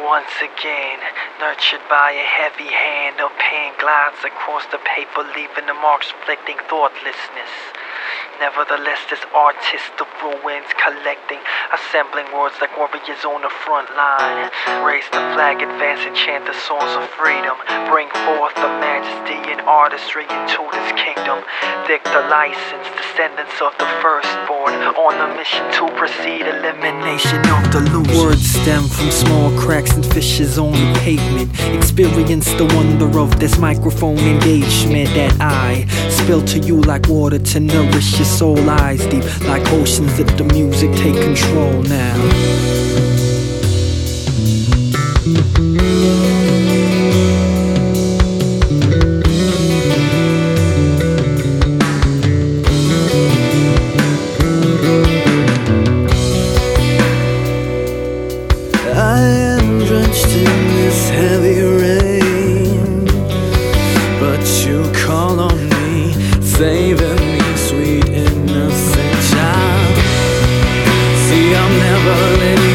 Once again, nurtured by a heavy hand, a pen glides across the paper, leaving the marks reflecting thoughtlessness. Nevertheless, this artist of ruins collecting, assembling words like warriors on the front line. Raise the flag, advance and chant the songs of freedom. Bring forth artistry into this kingdom. Dick the license, descendants of the firstborn, on a mission to proceed, elimination of the loose. Words stem from small cracks and fissures on the pavement. Experience the wonder of this microphone engagement that I spill to you like water to nourish your soul. Eyes deep like oceans. Let the music take control now. Never letting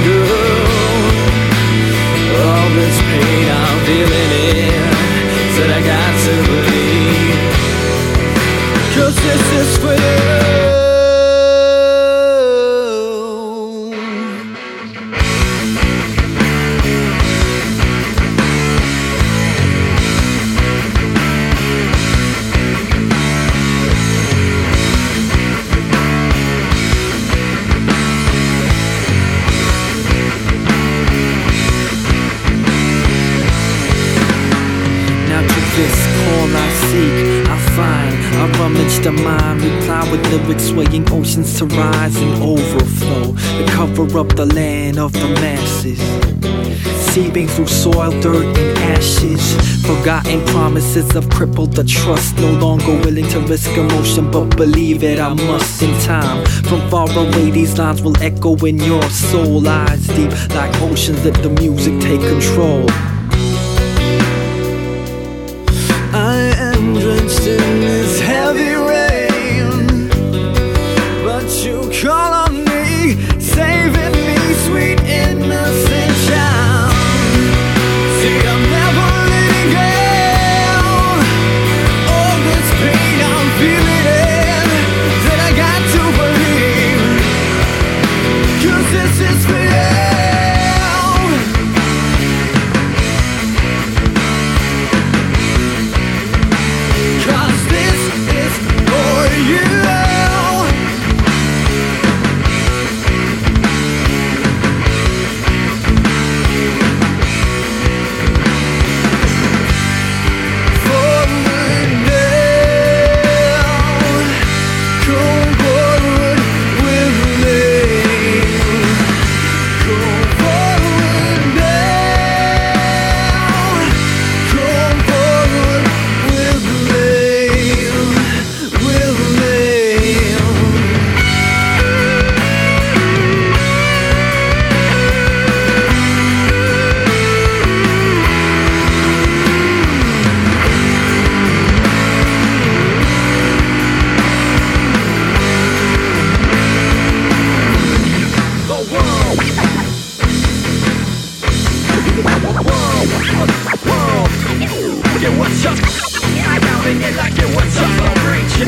rummage the mind, reply with lyrics swaying oceans to rise and overflow, to cover up the land of the masses. Seeping through soil, dirt, and ashes. Forgotten promises have crippled the trust. No longer willing to risk emotion, but believe it, I must in time. From far away, these lines will echo in your soul. Eyes deep like oceans, let the music take control.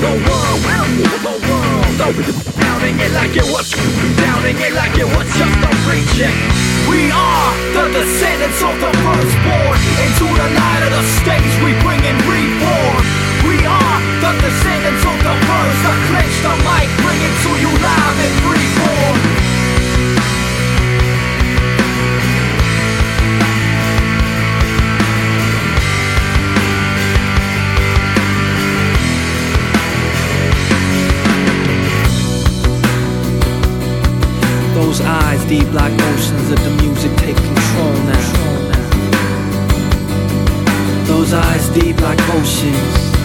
The world. The world. Pounding it like it what's Pounding it like it what's up. I'm reaching. We are the descendants of the firstborn. Into the light of the stage we bring in deep like oceans, let the music take control now. Those eyes deep like oceans.